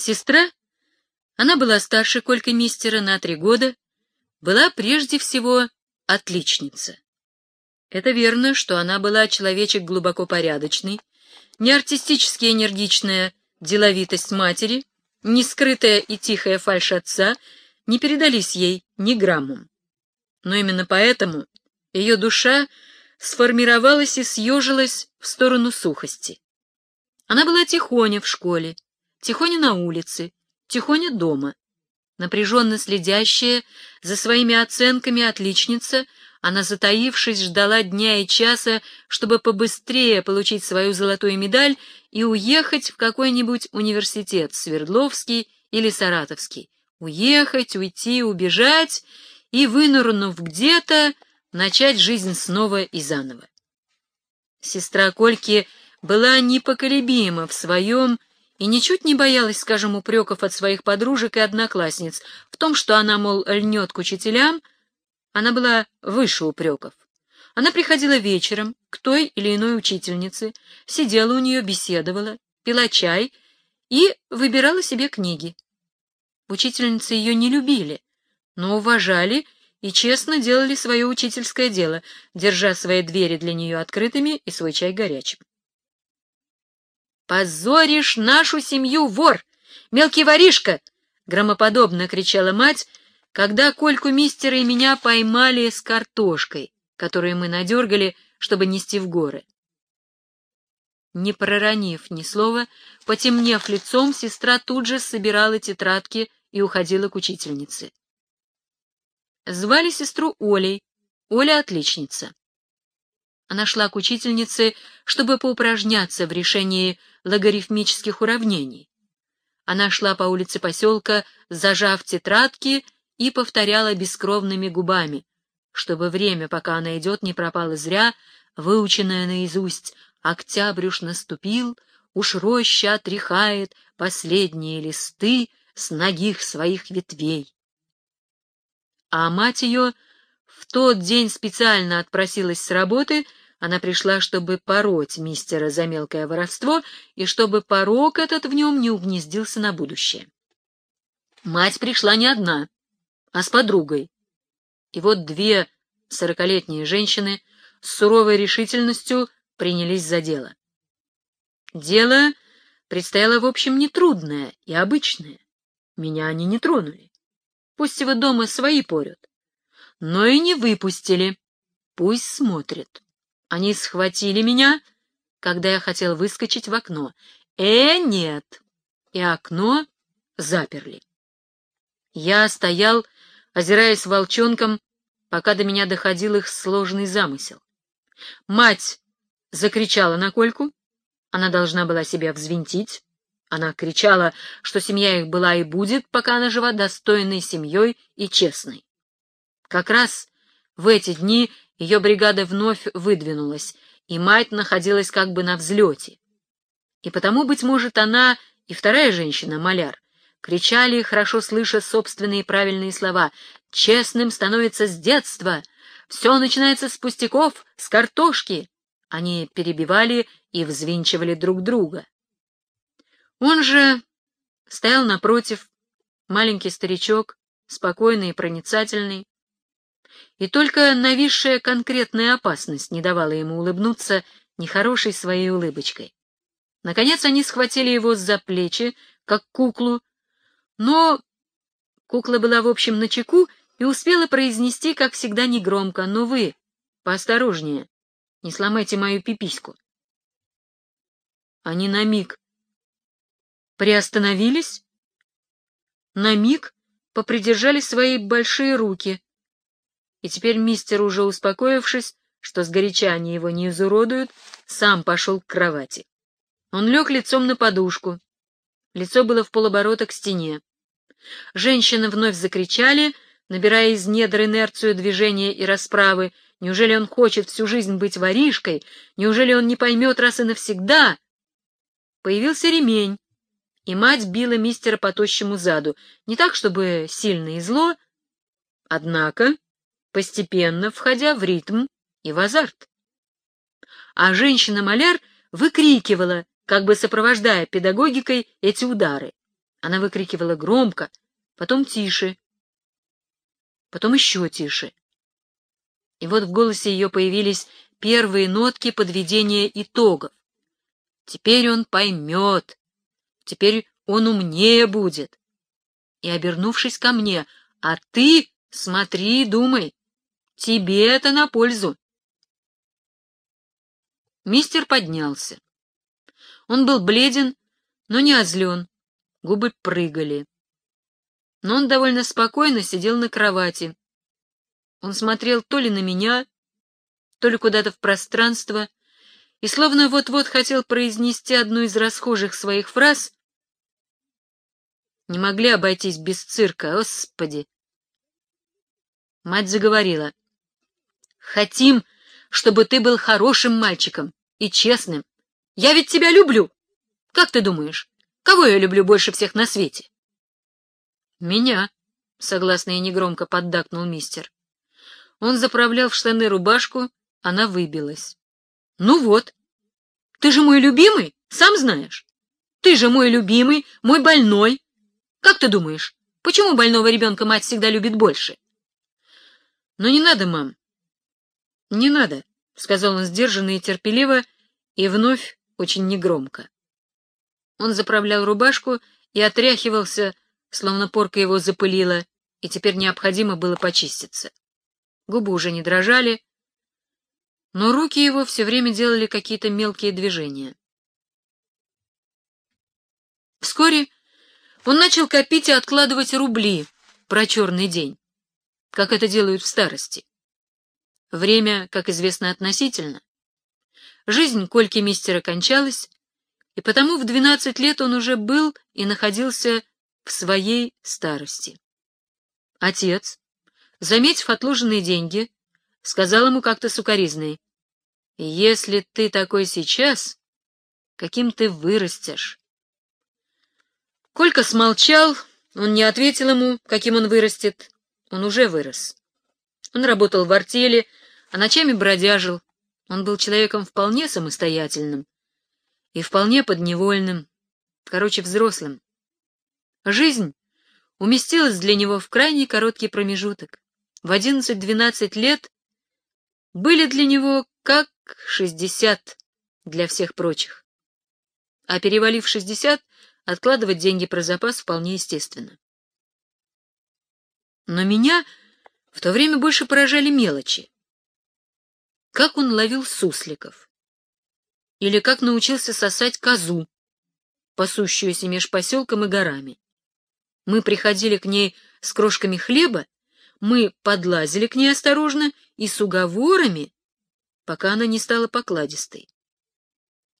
Сестра, она была старше Колька Мистера на три года, была прежде всего отличница. Это верно, что она была человечек глубоко порядочный, не артистически энергичная деловитость матери, не скрытая и тихая фальшь отца не передались ей ни граммом. Но именно поэтому ее душа сформировалась и съежилась в сторону сухости. Она была тихоня в школе, тихоня на улице, тихоня дома. Напряженно следящая за своими оценками отличница, она, затаившись, ждала дня и часа, чтобы побыстрее получить свою золотую медаль и уехать в какой-нибудь университет, Свердловский или Саратовский. Уехать, уйти, убежать и, вынырнув где-то, начать жизнь снова и заново. Сестра Кольки была непоколебима в своем и ничуть не боялась, скажем, упреков от своих подружек и одноклассниц в том, что она, мол, льнет к учителям, она была выше упреков. Она приходила вечером к той или иной учительнице, сидела у нее, беседовала, пила чай и выбирала себе книги. Учительницы ее не любили, но уважали и честно делали свое учительское дело, держа свои двери для нее открытыми и свой чай горячим. «Позоришь нашу семью, вор! Мелкий воришка!» — громоподобно кричала мать, когда Кольку мистера и меня поймали с картошкой, которую мы надергали, чтобы нести в горы. Не проронив ни слова, потемнев лицом, сестра тут же собирала тетрадки и уходила к учительнице. Звали сестру Олей, Оля отличница. Она шла к учительнице, чтобы поупражняться в решении логарифмических уравнений. Она шла по улице поселка, зажав тетрадки и повторяла бескровными губами, чтобы время, пока она идет, не пропало зря, выученное наизусть «Октябрь уж наступил, уж роща отряхает последние листы с ногих своих ветвей». А мать ее в тот день специально отпросилась с работы, она пришла, чтобы пороть мистера за мелкое воровство и чтобы порок этот в нем не угнездился на будущее. Мать пришла не одна а с подругой. И вот две сорокалетние женщины с суровой решительностью принялись за дело. Дело предстояло, в общем, нетрудное и обычное. Меня они не тронули. Пусть его дома свои порют. Но и не выпустили. Пусть смотрят. Они схватили меня, когда я хотел выскочить в окно. Э, нет. И окно заперли. Я стоял озираясь волчонком, пока до меня доходил их сложный замысел. Мать закричала на Кольку, она должна была себя взвинтить. Она кричала, что семья их была и будет, пока она жива, достойной семьей и честной. Как раз в эти дни ее бригада вновь выдвинулась, и мать находилась как бы на взлете. И потому, быть может, она и вторая женщина, маляр, кричали, хорошо слыша собственные правильные слова. «Честным становится с детства! Все начинается с пустяков, с картошки!» Они перебивали и взвинчивали друг друга. Он же стоял напротив, маленький старичок, спокойный и проницательный, и только нависшая конкретная опасность не давала ему улыбнуться нехорошей своей улыбочкой. Наконец они схватили его за плечи, как куклу, но кукла была, в общем, на чеку и успела произнести, как всегда, негромко, «Но вы, поосторожнее, не сломайте мою пипиську». Они на миг приостановились, на миг попридержали свои большие руки, и теперь мистер, уже успокоившись, что сгоряча они его не изуродуют, сам пошел к кровати. Он лег лицом на подушку. Лицо было в полоборота к стене. Женщины вновь закричали, набирая из недр инерцию движения и расправы. Неужели он хочет всю жизнь быть воришкой? Неужели он не поймет раз и навсегда? Появился ремень, и мать била мистера по тощему заду. Не так, чтобы сильно и зло, однако постепенно входя в ритм и в азарт. А женщина-маляр выкрикивала, как бы сопровождая педагогикой эти удары. Она выкрикивала громко, потом тише, потом еще тише. И вот в голосе ее появились первые нотки подведения итогов. Теперь он поймет, теперь он умнее будет. И, обернувшись ко мне, а ты смотри и думай, тебе это на пользу. Мистер поднялся. Он был бледен, но не озлен, губы прыгали. Но он довольно спокойно сидел на кровати. Он смотрел то ли на меня, то ли куда-то в пространство, и словно вот-вот хотел произнести одну из расхожих своих фраз. Не могли обойтись без цирка, господи! Мать заговорила. «Хотим, чтобы ты был хорошим мальчиком и честным. Я ведь тебя люблю. Как ты думаешь, кого я люблю больше всех на свете? Меня, согласно и негромко поддакнул мистер. Он заправлял в штаны рубашку, она выбилась. Ну вот. Ты же мой любимый, сам знаешь. Ты же мой любимый, мой больной. Как ты думаешь, почему больного ребенка мать всегда любит больше? Ну не надо, мам. Не надо, сказал он сдержанно и терпеливо, и вновь очень негромко. Он заправлял рубашку и отряхивался, словно порка его запылила, и теперь необходимо было почиститься. Губы уже не дрожали, но руки его все время делали какие-то мелкие движения. Вскоре он начал копить и откладывать рубли про черный день, как это делают в старости. Время, как известно, относительно. Жизнь Кольки мистера кончалась, и потому в двенадцать лет он уже был и находился в своей старости. Отец, заметив отложенные деньги, сказал ему как-то сукоризной, «Если ты такой сейчас, каким ты вырастешь?» Колька смолчал, он не ответил ему, каким он вырастет, он уже вырос. Он работал в артели, а ночами бродяжил, он был человеком вполне самостоятельным, и вполне подневольным, короче, взрослым. Жизнь уместилась для него в крайне короткий промежуток. В одиннадцать-двенадцать лет были для него как шестьдесят для всех прочих. А перевалив шестьдесят, откладывать деньги про запас вполне естественно. Но меня в то время больше поражали мелочи. Как он ловил сусликов или как научился сосать козу, пасущуюся меж поселком и горами. Мы приходили к ней с крошками хлеба, мы подлазили к ней осторожно и с уговорами, пока она не стала покладистой.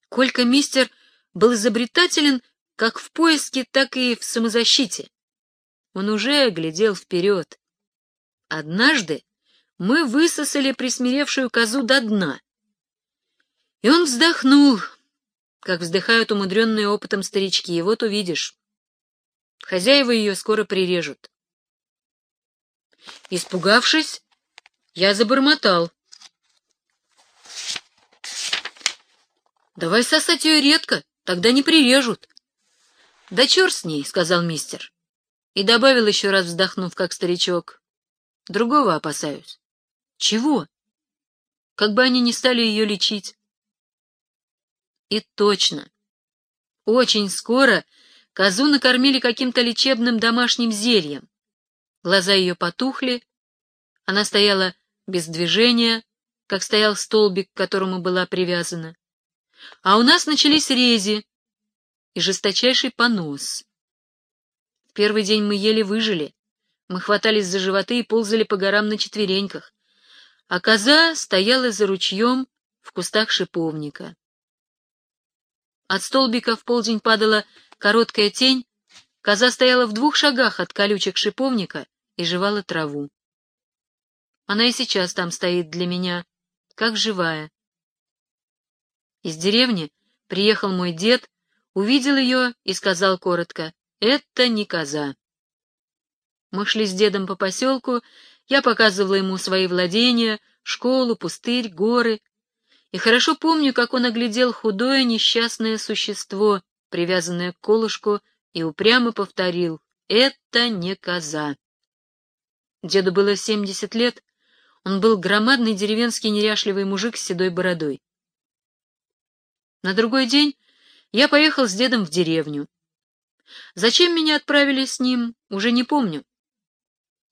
Колька мистер был изобретателен как в поиске, так и в самозащите. Он уже глядел вперед. Однажды мы высосали присмиревшую козу до дна — и он вздохнул, как вздыхают умудренные опытом старички, и вот увидишь. Хозяева ее скоро прирежут. Испугавшись, я забормотал. «Давай сосать ее редко, тогда не прирежут». «Да черт с ней», — сказал мистер. И добавил еще раз, вздохнув, как старичок. «Другого опасаюсь». «Чего?» «Как бы они не стали ее лечить». И точно. Очень скоро козу накормили каким-то лечебным домашним зельем. Глаза ее потухли, она стояла без движения, как стоял столбик, к которому была привязана. А у нас начались рези и жесточайший понос. В первый день мы еле выжили. Мы хватались за животы и ползали по горам на четвереньках, а коза стояла за ручьем в кустах шиповника. От столбика в полдень падала короткая тень, коза стояла в двух шагах от колючек шиповника и жевала траву. Она и сейчас там стоит для меня, как живая. Из деревни приехал мой дед, увидел ее и сказал коротко, «Это не коза». Мы шли с дедом по поселку, я показывала ему свои владения, школу, пустырь, горы, и хорошо помню, как он оглядел худое несчастное существо, привязанное к колышку и упрямо повторил «Это не коза». Деду было семьдесят лет, он был громадный деревенский неряшливый мужик с седой бородой. На другой день я поехал с дедом в деревню. Зачем меня отправили с ним, уже не помню.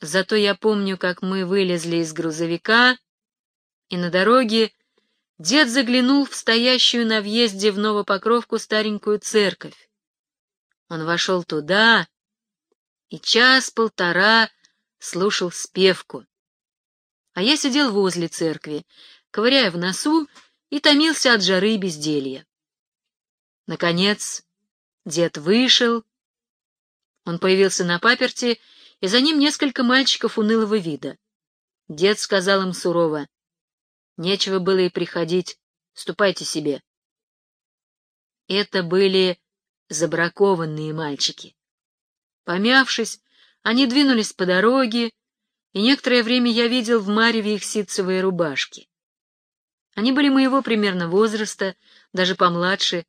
Зато я помню, как мы вылезли из грузовика, и на дороге дед заглянул в стоящую на въезде в Новопокровку старенькую церковь. Он вошел туда и час-полтора слушал спевку. А я сидел возле церкви, ковыряя в носу, и томился от жары и безделья. Наконец, дед вышел. Он появился на паперти, и за ним несколько мальчиков унылого вида. Дед сказал им сурово, «Нечего было и приходить, ступайте себе». Это были забракованные мальчики. Помявшись, они двинулись по дороге, и некоторое время я видел в Мареве их ситцевые рубашки. Они были моего примерно возраста, даже помладше,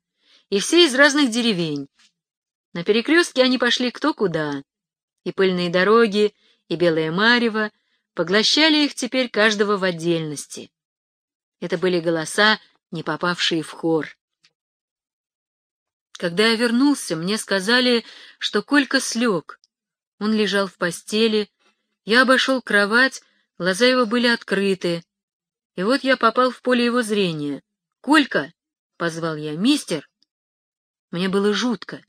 и все из разных деревень. На перекрестке они пошли кто куда, и пыльные дороги, и белое марево поглощали их теперь каждого в отдельности. Это были голоса, не попавшие в хор. Когда я вернулся, мне сказали, что Колька слег. Он лежал в постели, я обошел кровать, глаза его были открыты. И вот я попал в поле его зрения. «Колька!» — позвал я. «Мистер!» Мне было жутко.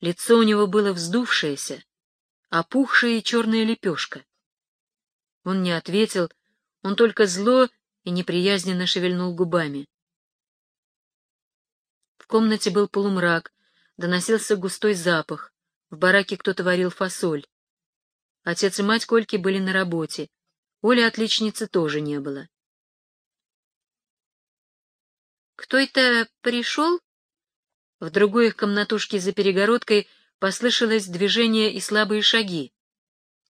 Лицо у него было вздувшееся, опухшая и черная лепешка. Он не ответил, он только зло и неприязненно шевельнул губами. В комнате был полумрак, доносился густой запах. В бараке кто-то варил фасоль. Отец и мать Кольки были на работе. Оли отличницы тоже не было. «Кто это пришел?» В другой комнатушке за перегородкой послышалось движение и слабые шаги.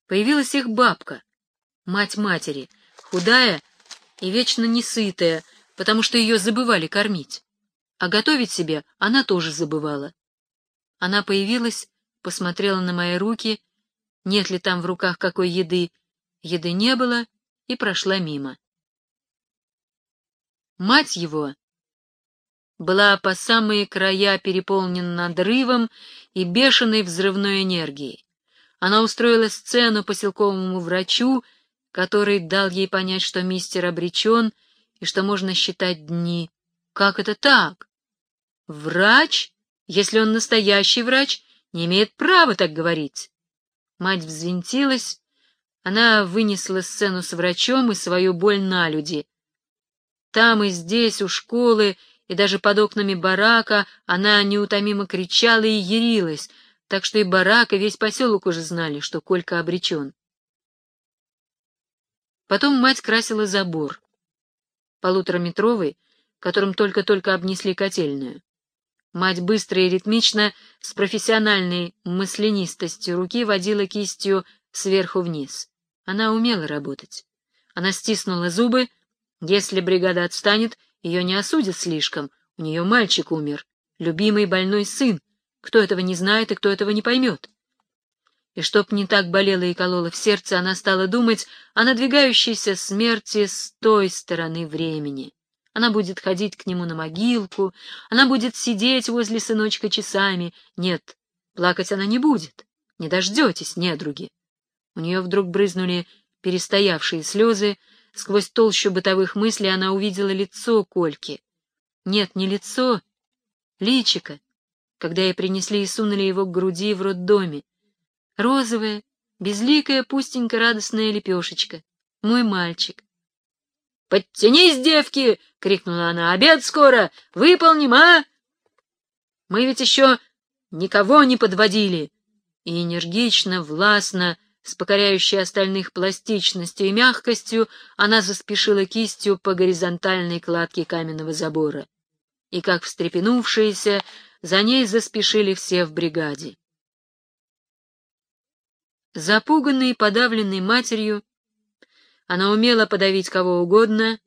Появилась их бабка, мать матери, худая и вечно несытая, потому что ее забывали кормить. А готовить себе она тоже забывала. Она появилась, посмотрела на мои руки нет ли там в руках какой еды. Еды не было, и прошла мимо. Мать его была по самые края переполнена надрывом и бешеной взрывной энергией. Она устроила сцену поселковому врачу, который дал ей понять, что мистер обречен и что можно считать дни. Как это так? Врач, если он настоящий врач, не имеет права так говорить. Мать взвинтилась, она вынесла сцену с врачом и свою боль на люди. Там и здесь, у школы, и даже под окнами барака она неутомимо кричала и ярилась, так что и барак, и весь поселок уже знали, что Колька обречен. Потом мать красила забор, полутораметровый, которым только-только обнесли котельную. Мать быстро и ритмично, с профессиональной маслянистостью руки водила кистью сверху вниз. Она умела работать. Она стиснула зубы. Если бригада отстанет, ее не осудят слишком. У нее мальчик умер, любимый больной сын. Кто этого не знает и кто этого не поймет? И чтоб не так болело и кололо в сердце, она стала думать о надвигающейся смерти с той стороны времени. Она будет ходить к нему на могилку, она будет сидеть возле сыночка часами. Нет, плакать она не будет. Не дождетесь, недруги. У нее вдруг брызнули перестоявшие слезы. Сквозь толщу бытовых мыслей она увидела лицо Кольки. Нет, не лицо, личико, когда ей принесли и сунули его к груди в роддоме. Розовая, безликая, пустенькая, радостная лепешечка. Мой мальчик. «Подтянись, девки!» — крикнула она. «Обед скоро! Выполним, а?» «Мы ведь еще никого не подводили!» И энергично, властно, с покоряющей остальных пластичностью и мягкостью, она заспешила кистью по горизонтальной кладке каменного забора. И, как встрепенувшиеся, за ней заспешили все в бригаде. Запуганный и подавленный матерью, она умела подавить кого угодно.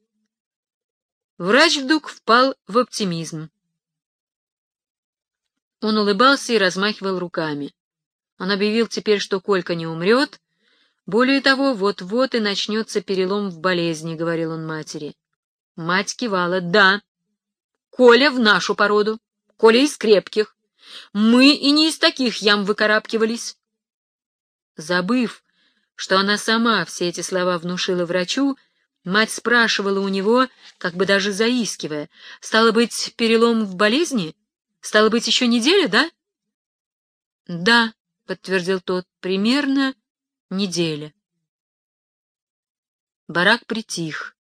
Врач вдруг впал в оптимизм. Он улыбался и размахивал руками. Он объявил теперь, что Колька не умрет. Более того, вот-вот и начнется перелом в болезни, — говорил он матери. Мать кивала. Да, Коля в нашу породу. Коля из крепких. Мы и не из таких ям выкарабкивались. Забыв, что она сама все эти слова внушила врачу, мать спрашивала у него, как бы даже заискивая, «Стало быть, перелом в болезни? Стало быть, еще неделя, да?» «Да», — подтвердил тот, — «примерно неделя». Барак притих.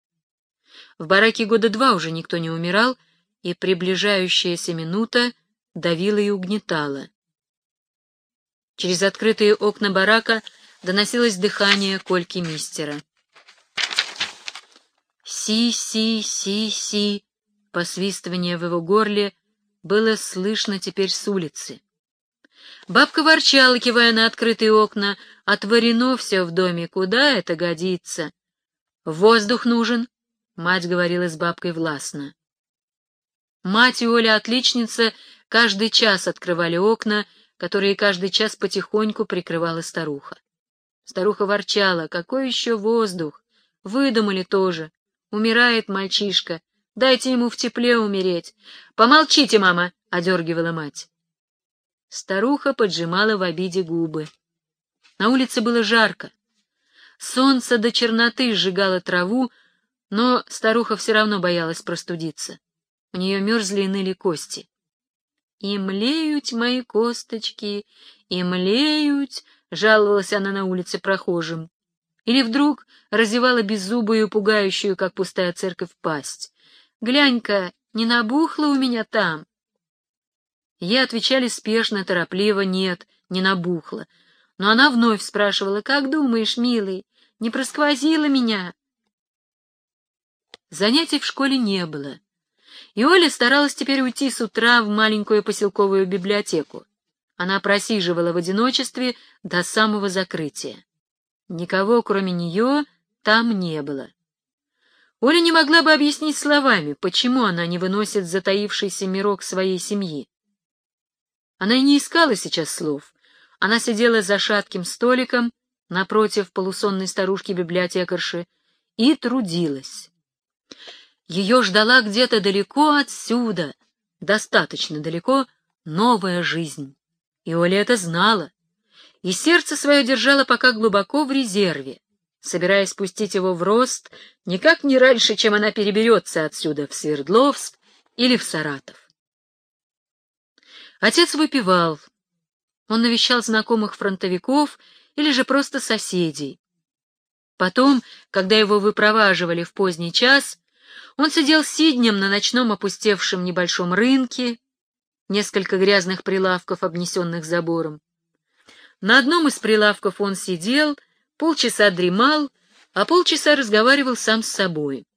В бараке года два уже никто не умирал, и приближающаяся минута давила и угнетала. Через открытые окна барака доносилось дыхание Кольки Мистера. «Си-си-си-си», посвистывание в его горле было слышно теперь с улицы. Бабка ворчала, кивая на открытые окна. «Отворено все в доме, куда это годится?» «Воздух нужен», — мать говорила с бабкой властно. Мать и Оля, отличница, каждый час открывали окна, которые каждый час потихоньку прикрывала старуха. Старуха ворчала, какой еще воздух? Выдумали тоже. Умирает мальчишка. Дайте ему в тепле умереть. Помолчите, мама, — одергивала мать. Старуха поджимала в обиде губы. На улице было жарко. Солнце до черноты сжигало траву, но старуха все равно боялась простудиться. У нее мерзли и ныли кости. «И млеют мои косточки, и млеют», — жаловалась она на улице прохожим. Или вдруг разевала беззубую, пугающую, как пустая церковь, пасть. «Глянь-ка, не набухло у меня там?» Ей отвечали спешно, торопливо, нет, не набухло. Но она вновь спрашивала, «Как думаешь, милый, не просквозило меня?» Занятий в школе не было, и Оля старалась теперь уйти с утра в маленькую поселковую библиотеку. Она просиживала в одиночестве до самого закрытия. Никого, кроме нее, там не было. Оля не могла бы объяснить словами, почему она не выносит затаившийся мирок своей семьи. Она и не искала сейчас слов. Она сидела за шатким столиком напротив полусонной старушки-библиотекарши и трудилась. Ее ждала где-то далеко отсюда, достаточно далеко, новая жизнь. И Оля это знала, и сердце свое держала пока глубоко в резерве, собираясь пустить его в рост никак не раньше, чем она переберется отсюда в Свердловск или в Саратов. Отец выпивал. Он навещал знакомых фронтовиков или же просто соседей. Потом, когда его выпроваживали в поздний час, он сидел сиднем на ночном опустевшем небольшом рынке, несколько грязных прилавков, обнесенных забором. На одном из прилавков он сидел, полчаса дремал, а полчаса разговаривал сам с собой.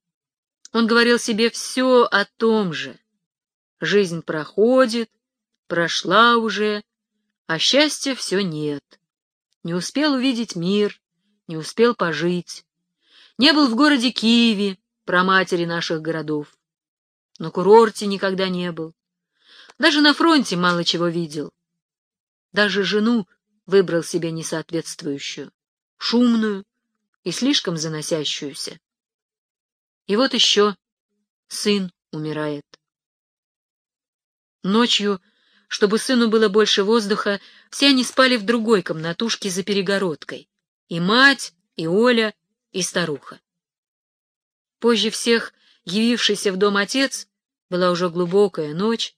Он говорил себе все о том же. Жизнь проходит, прошла уже, а счастья все нет. Не успел увидеть мир, не успел пожить. Не был в городе Киеве, про матери наших городов. На курорте никогда не был. Даже на фронте мало чего видел. Даже жену выбрал себе несоответствующую, шумную и слишком заносящуюся. И вот еще сын умирает. Ночью, чтобы сыну было больше воздуха, все они спали в другой комнатушке за перегородкой. И мать, и Оля, и старуха. Позже всех явившийся в дом отец, была уже глубокая ночь,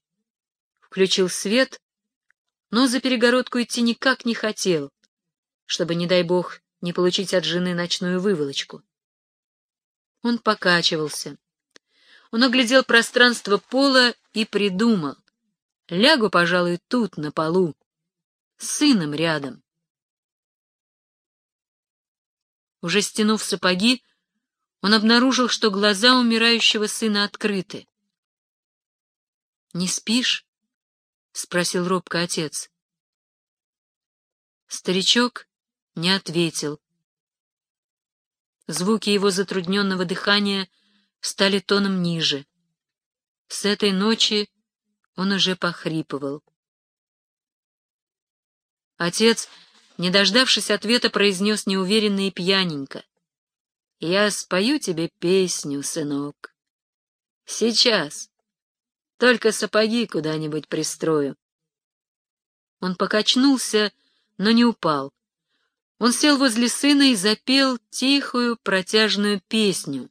включил свет, но за перегородку идти никак не хотел, чтобы, не дай бог, не получить от жены ночную выволочку. Он покачивался. Он оглядел пространство пола и придумал. Лягу, пожалуй, тут, на полу, с сыном рядом. Уже стянув сапоги, он обнаружил, что глаза умирающего сына открыты. — Не спишь? — спросил робко отец. Старичок не ответил. Звуки его затрудненного дыхания стали тоном ниже. С этой ночи он уже похрипывал. Отец, не дождавшись ответа, произнес неуверенно и пьяненько. «Я спою тебе песню, сынок. Сейчас. Только сапоги куда-нибудь пристрою». Он покачнулся, но не упал. Он сел возле сына и запел тихую протяжную песню,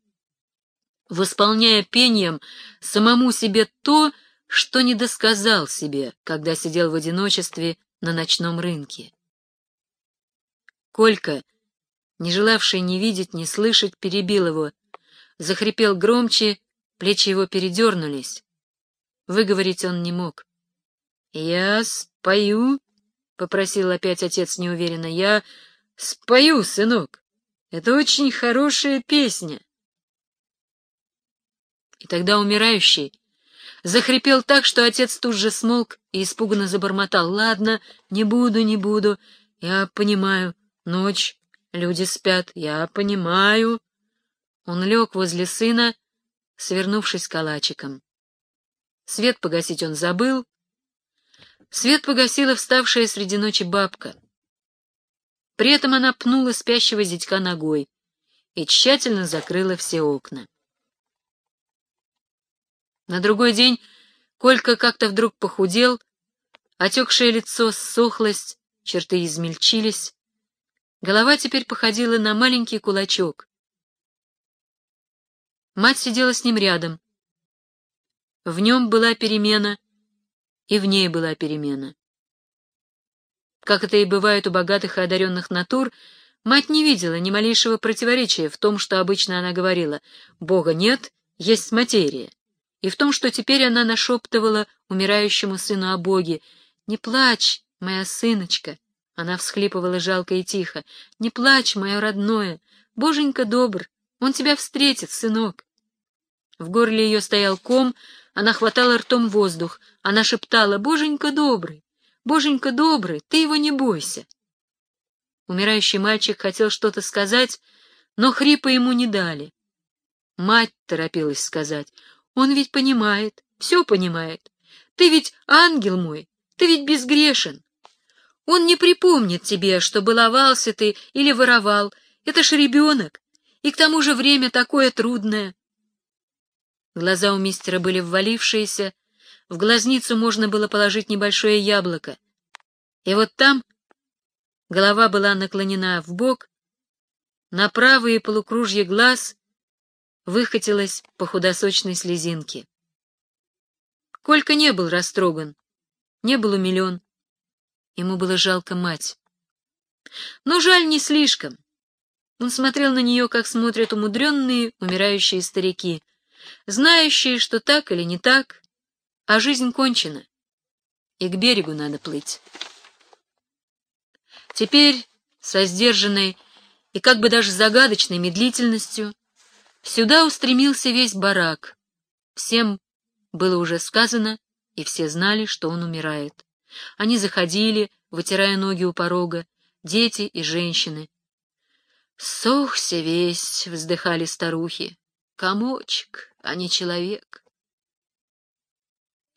восполняя пением самому себе то, что не досказал себе, когда сидел в одиночестве на ночном рынке. Колька, не желавший ни видеть, ни слышать, перебил его, захрипел громче, плечи его передернулись. Выговорить он не мог. — Я спою, — попросил опять отец неуверенно, — я спою, сынок. Это очень хорошая песня. И тогда умирающий захрипел так, что отец тут же смолк и испуганно забормотал. «Ладно, не буду, не буду. Я понимаю. Ночь, люди спят. Я понимаю». Он лег возле сына, свернувшись калачиком. Свет погасить он забыл. Свет погасила вставшая среди ночи бабка. При этом она пнула спящего зятька ногой и тщательно закрыла все окна. На другой день Колька как-то вдруг похудел, отекшее лицо ссохлось, черты измельчились. Голова теперь походила на маленький кулачок. Мать сидела с ним рядом. В нем была перемена, и в ней была перемена. Как это и бывает у богатых и одаренных натур, мать не видела ни малейшего противоречия в том, что обычно она говорила «Бога нет, есть материя» и в том, что теперь она нашептывала умирающему сыну о Боге. «Не плачь, моя сыночка!» Она всхлипывала жалко и тихо. «Не плачь, мое родное! Боженька добр! Он тебя встретит, сынок!» В горле ее стоял ком, она хватала ртом воздух. Она шептала «Боженька добрый! Боженька добрый! Ты его не бойся!» Умирающий мальчик хотел что-то сказать, но хрипа ему не дали. Мать торопилась сказать он ведь понимает, все понимает. Ты ведь ангел мой, ты ведь безгрешен. Он не припомнит тебе, что баловался ты или воровал. Это ж ребенок, и к тому же время такое трудное. Глаза у мистера были ввалившиеся, в глазницу можно было положить небольшое яблоко. И вот там голова была наклонена в бок, на правые полукружье глаз выкатилась по худосочной слезинке. Колька не был растроган, не был умилен. Ему было жалко мать. Но жаль не слишком. Он смотрел на нее, как смотрят умудренные, умирающие старики, знающие, что так или не так, а жизнь кончена, и к берегу надо плыть. Теперь, со сдержанной и как бы даже загадочной медлительностью, Сюда устремился весь барак. Всем было уже сказано, и все знали, что он умирает. Они заходили, вытирая ноги у порога, дети и женщины. «Сохся весь!» — вздыхали старухи. «Комочек, а не человек».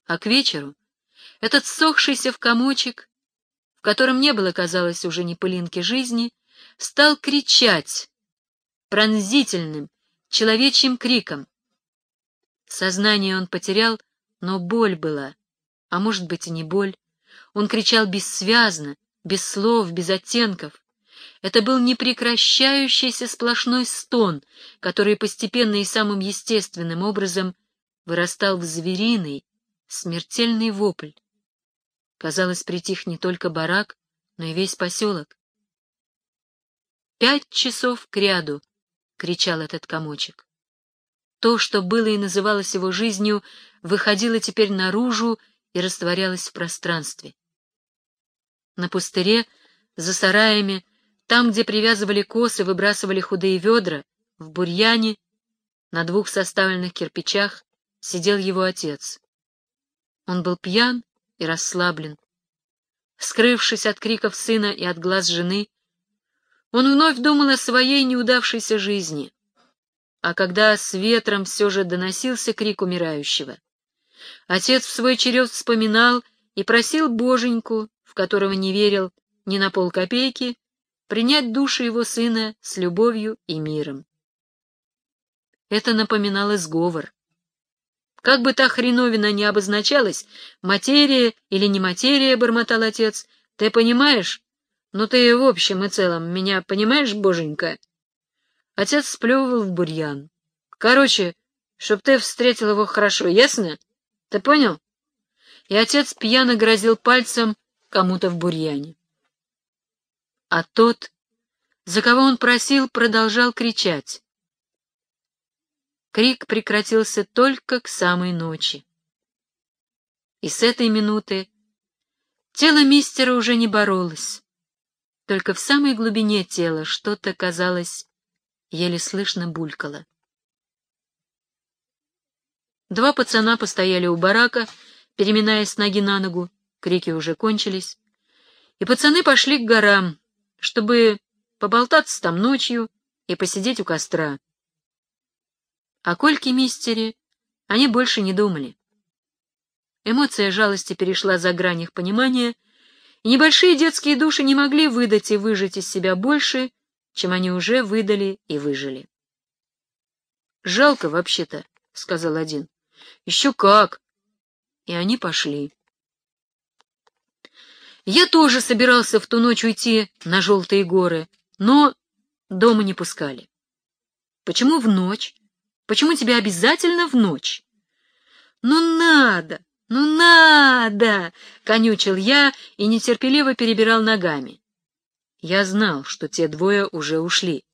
А к вечеру этот сохшийся в комочек, в котором не было, казалось, уже ни пылинки жизни, стал кричать пронзительным, человечьим криком. Сознание он потерял, но боль была, а может быть и не боль. Он кричал бессвязно, без слов, без оттенков. Это был непрекращающийся сплошной стон, который постепенно и самым естественным образом вырастал в звериный, смертельный вопль. Казалось, притих не только барак, но и весь поселок. Пять часов кряду — кричал этот комочек. То, что было и называлось его жизнью, выходило теперь наружу и растворялось в пространстве. На пустыре, за сараями, там, где привязывали косы, выбрасывали худые ведра, в бурьяне, на двух составленных кирпичах, сидел его отец. Он был пьян и расслаблен. Скрывшись от криков сына и от глаз жены, он вновь думал о своей неудавшейся жизни. А когда с ветром все же доносился крик умирающего, отец в свой черед вспоминал и просил Боженьку, в которого не верил ни на полкопейки, принять душу его сына с любовью и миром. Это напоминало сговор. Как бы та хреновина ни обозначалась, материя или не материя, — бормотал отец, — ты понимаешь? Ну ты в общем и целом меня понимаешь, боженька? Отец сплевывал в бурьян. Короче, чтоб ты встретил его хорошо, ясно? Ты понял? И отец пьяно грозил пальцем кому-то в бурьяне. А тот, за кого он просил, продолжал кричать. Крик прекратился только к самой ночи. И с этой минуты тело мистера уже не боролось. Только в самой глубине тела что-то, казалось, еле слышно булькало. Два пацана постояли у барака, переминаясь с ноги на ногу, крики уже кончились, и пацаны пошли к горам, чтобы поболтаться там ночью и посидеть у костра. О Кольке Мистере они больше не думали. Эмоция жалости перешла за грань их понимания, небольшие детские души не могли выдать и выжать из себя больше, чем они уже выдали и выжили. «Жалко вообще-то», — сказал один. «Еще как!» И они пошли. Я тоже собирался в ту ночь уйти на Желтые горы, но дома не пускали. Почему в ночь? Почему тебе обязательно в ночь? Ну надо, ну надо, конючил я и нетерпеливо перебирал ногами. Я знал, что те двое уже ушли.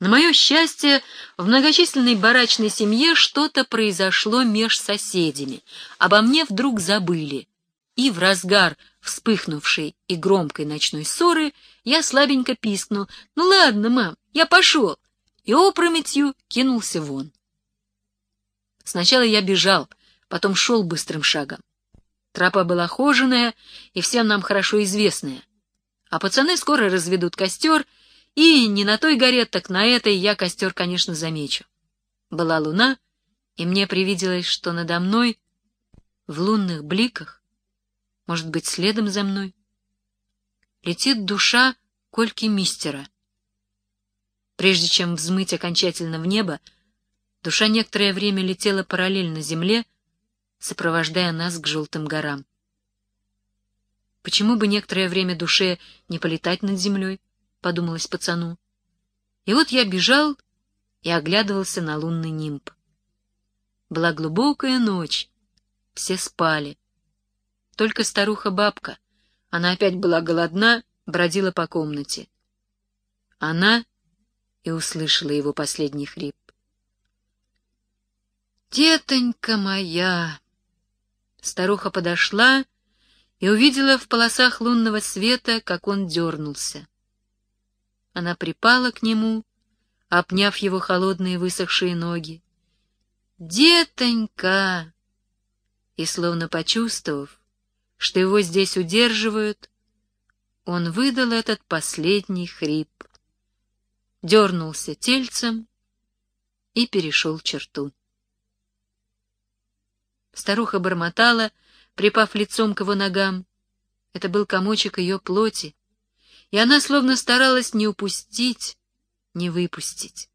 На мое счастье, в многочисленной барачной семье что-то произошло меж соседями. Обо мне вдруг забыли. И в разгар вспыхнувшей и громкой ночной ссоры, я слабенько пискнул. «Ну ладно, мам, я пошел!» И опрометью кинулся вон. Сначала я бежал, потом шел быстрым шагом. Тропа была хоженая и всем нам хорошо известная. А пацаны скоро разведут костер, и не на той горе, так на этой я костер, конечно, замечу. Была луна, и мне привиделось, что надо мной в лунных бликах может быть, следом за мной? Летит душа Кольки Мистера. Прежде чем взмыть окончательно в небо, душа некоторое время летела параллельно земле, сопровождая нас к желтым горам. Почему бы некоторое время душе не полетать над землей, подумалось пацану. И вот я бежал и оглядывался на лунный нимб. Была глубокая ночь, все спали. Только старуха-бабка, она опять была голодна, бродила по комнате. Она и услышала его последний хрип. «Детонька моя!» Старуха подошла и увидела в полосах лунного света, как он дернулся. Она припала к нему, обняв его холодные высохшие ноги. «Детонька!» И, словно почувствовав, что его здесь удерживают, он выдал этот последний хрип, дернулся тельцем и перешел черту. Старуха бормотала, припав лицом к его ногам. Это был комочек ее плоти, и она словно старалась не упустить, не выпустить.